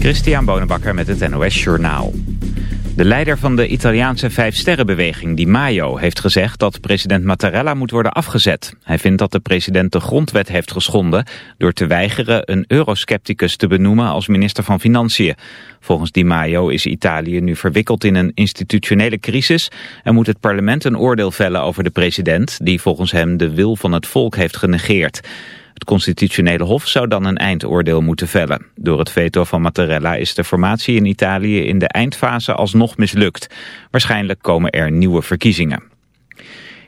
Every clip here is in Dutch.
Christian Bonenbakker met het NOS Journaal. De leider van de Italiaanse Vijfsterrenbeweging, Di Maio, heeft gezegd dat president Mattarella moet worden afgezet. Hij vindt dat de president de grondwet heeft geschonden door te weigeren een euroscepticus te benoemen als minister van Financiën. Volgens Di Maio is Italië nu verwikkeld in een institutionele crisis en moet het parlement een oordeel vellen over de president die volgens hem de wil van het volk heeft genegeerd. Het constitutionele hof zou dan een eindoordeel moeten vellen. Door het veto van Mattarella is de formatie in Italië in de eindfase alsnog mislukt. Waarschijnlijk komen er nieuwe verkiezingen.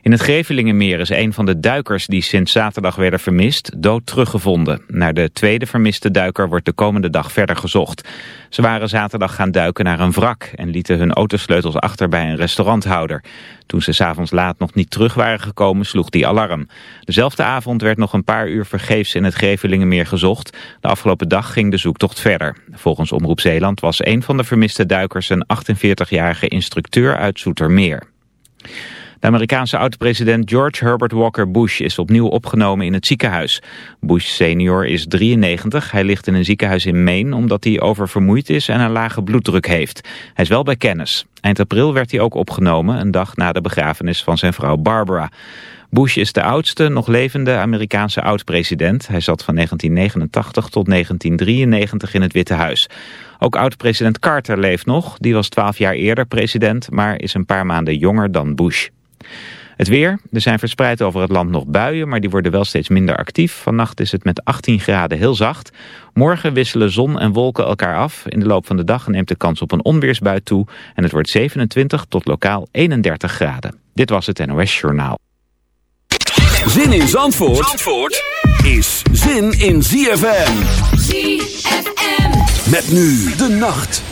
In het Grevelingenmeer is een van de duikers die sinds zaterdag werden vermist dood teruggevonden. Naar de tweede vermiste duiker wordt de komende dag verder gezocht. Ze waren zaterdag gaan duiken naar een wrak en lieten hun autosleutels achter bij een restauranthouder. Toen ze s'avonds laat nog niet terug waren gekomen sloeg die alarm. Dezelfde avond werd nog een paar uur vergeefs in het Grevelingenmeer gezocht. De afgelopen dag ging de zoektocht verder. Volgens Omroep Zeeland was een van de vermiste duikers een 48-jarige instructeur uit Zoetermeer. De Amerikaanse oud-president George Herbert Walker Bush is opnieuw opgenomen in het ziekenhuis. Bush senior is 93. Hij ligt in een ziekenhuis in Maine omdat hij oververmoeid is en een lage bloeddruk heeft. Hij is wel bij kennis. Eind april werd hij ook opgenomen, een dag na de begrafenis van zijn vrouw Barbara. Bush is de oudste nog levende Amerikaanse oud-president. Hij zat van 1989 tot 1993 in het Witte Huis. Ook oud-president Carter leeft nog. Die was 12 jaar eerder president, maar is een paar maanden jonger dan Bush. Het weer. Er zijn verspreid over het land nog buien, maar die worden wel steeds minder actief. Vannacht is het met 18 graden heel zacht. Morgen wisselen zon en wolken elkaar af. In de loop van de dag neemt de kans op een onweersbui toe. En het wordt 27 tot lokaal 31 graden. Dit was het NOS Journaal. Zin in Zandvoort, Zandvoort is zin in ZFM. ZFM. Met nu de nacht.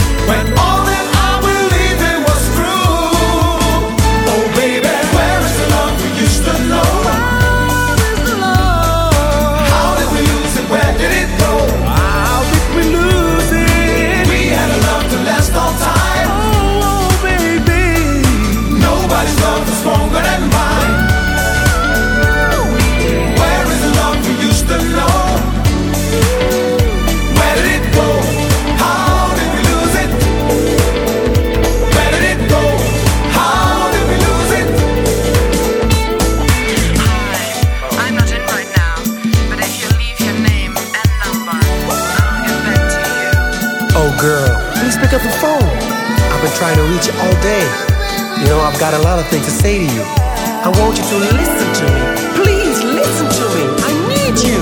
trying to reach you all day. You know, I've got a lot of things to say to you. I want you to listen to me. Please listen to me. I need you.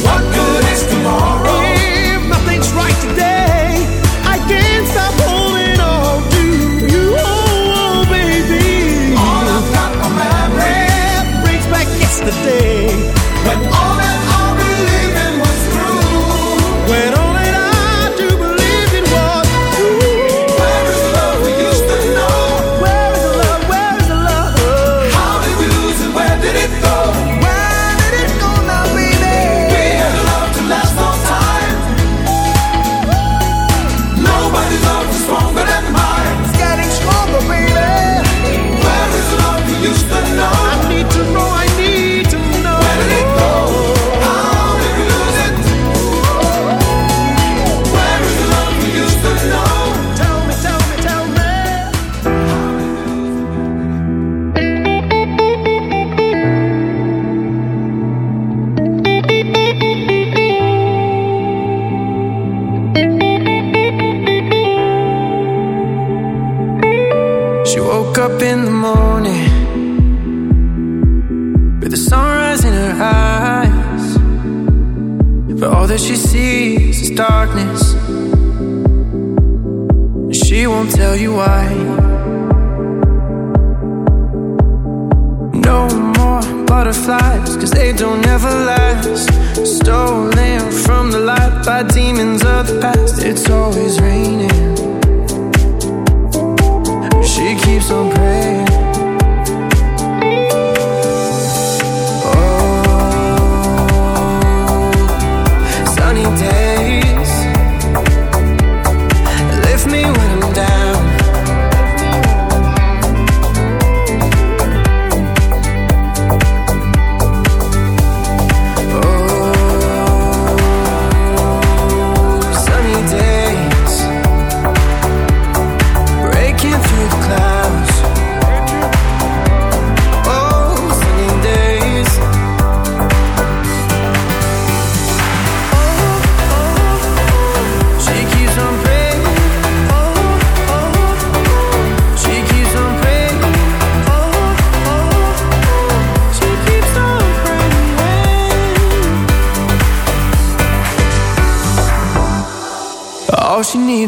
What good is tomorrow? If nothing's right today, I can't stop holding on to you. Oh, oh baby. All I've got are memories. Brings back yesterday.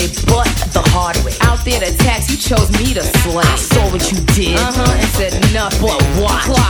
they butt the hard way. Out there to tax, you chose me to slay. I saw what you did. Uh huh, and said "Enough, But what?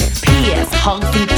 P.S. Honky.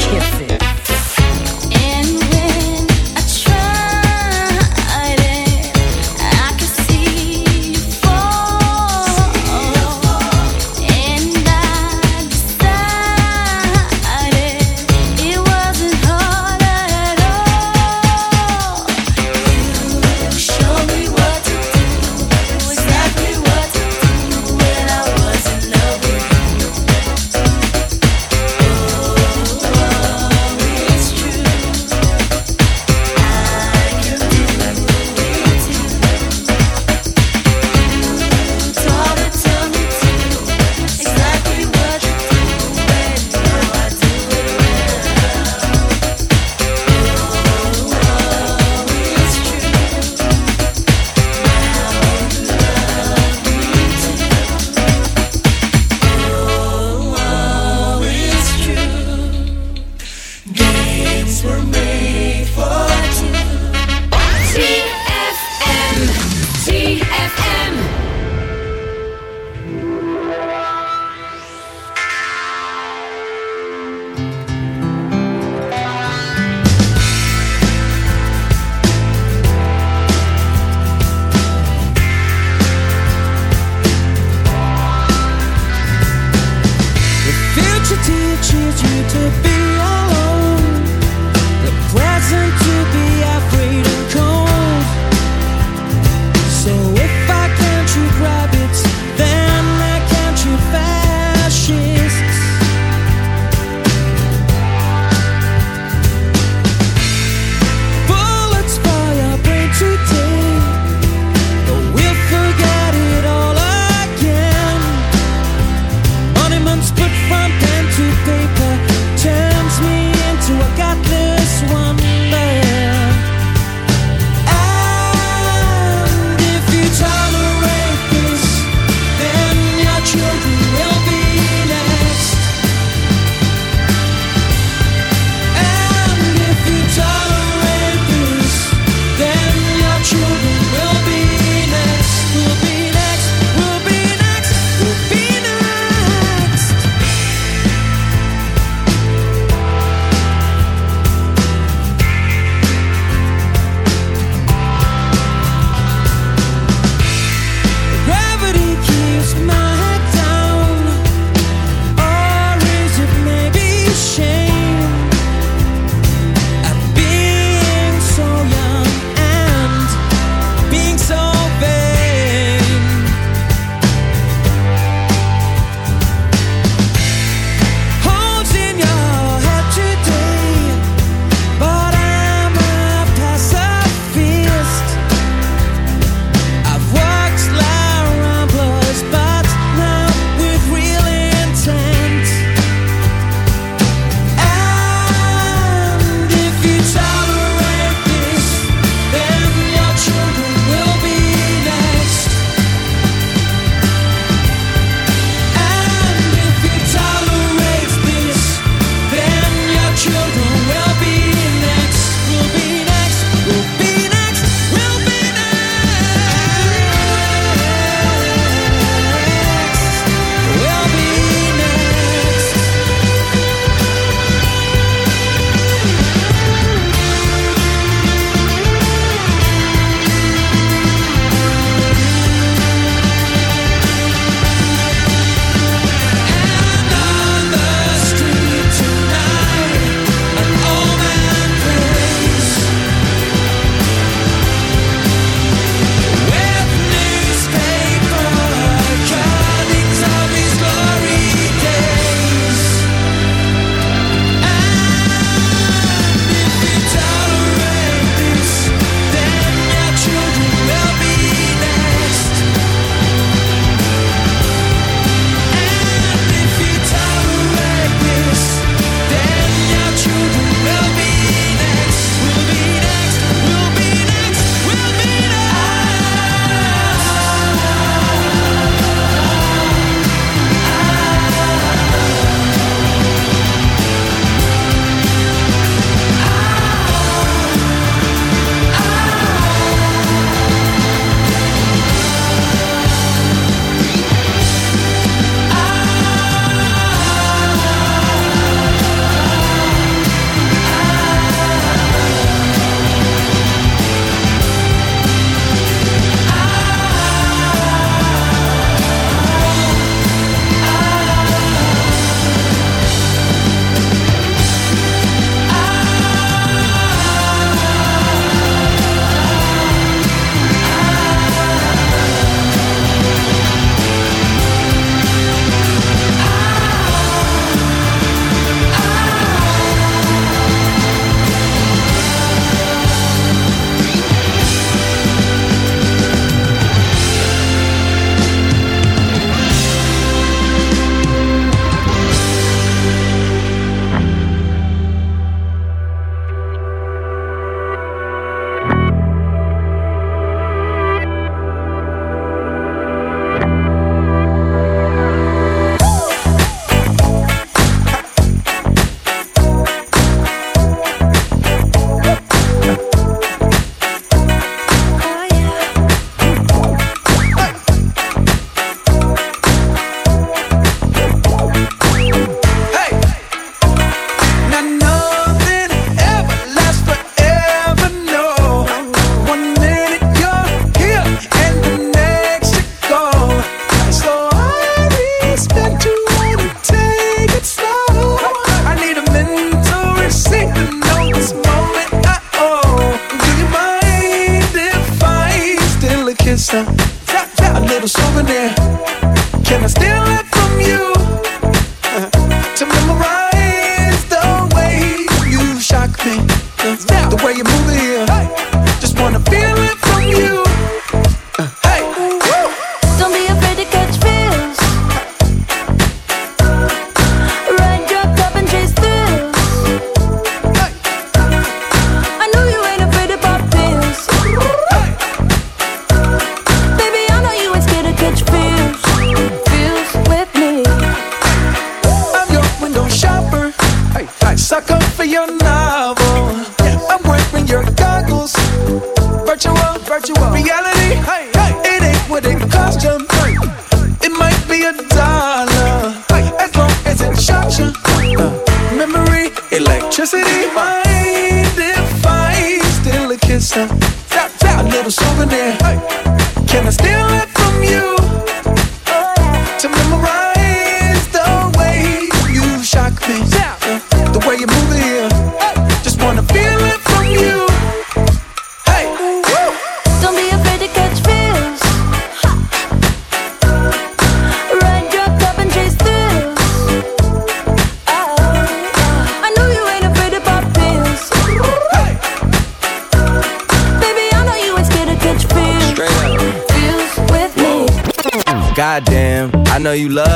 Know you love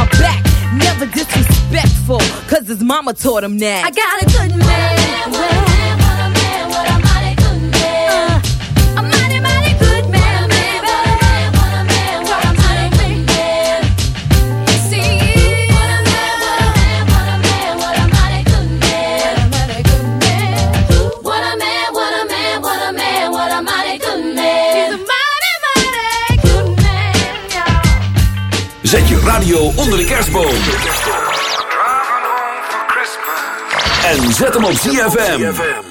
disrespectful, cause his mama taught him that. I got a good man. Well, a mighty, mighty good man, baby. What a mighty good man. He is. What a man, what a man, what a mighty good man. What a mighty good man. What a man, what a man, what a man, what a mighty good man. He's a mighty, mighty good man, y'all. Zet je radio onder de kerstboom. En zet hem op ZFM.